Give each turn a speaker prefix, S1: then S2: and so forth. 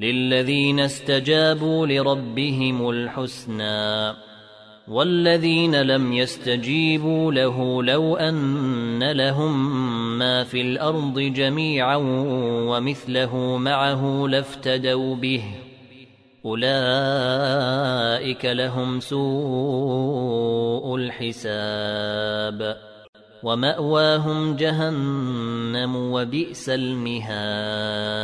S1: للذين استجابوا لربهم الحسنى والذين لم يستجيبوا له لو أن لهم ما في الأرض جميعا ومثله معه لافتدوا به أولئك لهم سوء الحساب ومأواهم جهنم وبئس المهاد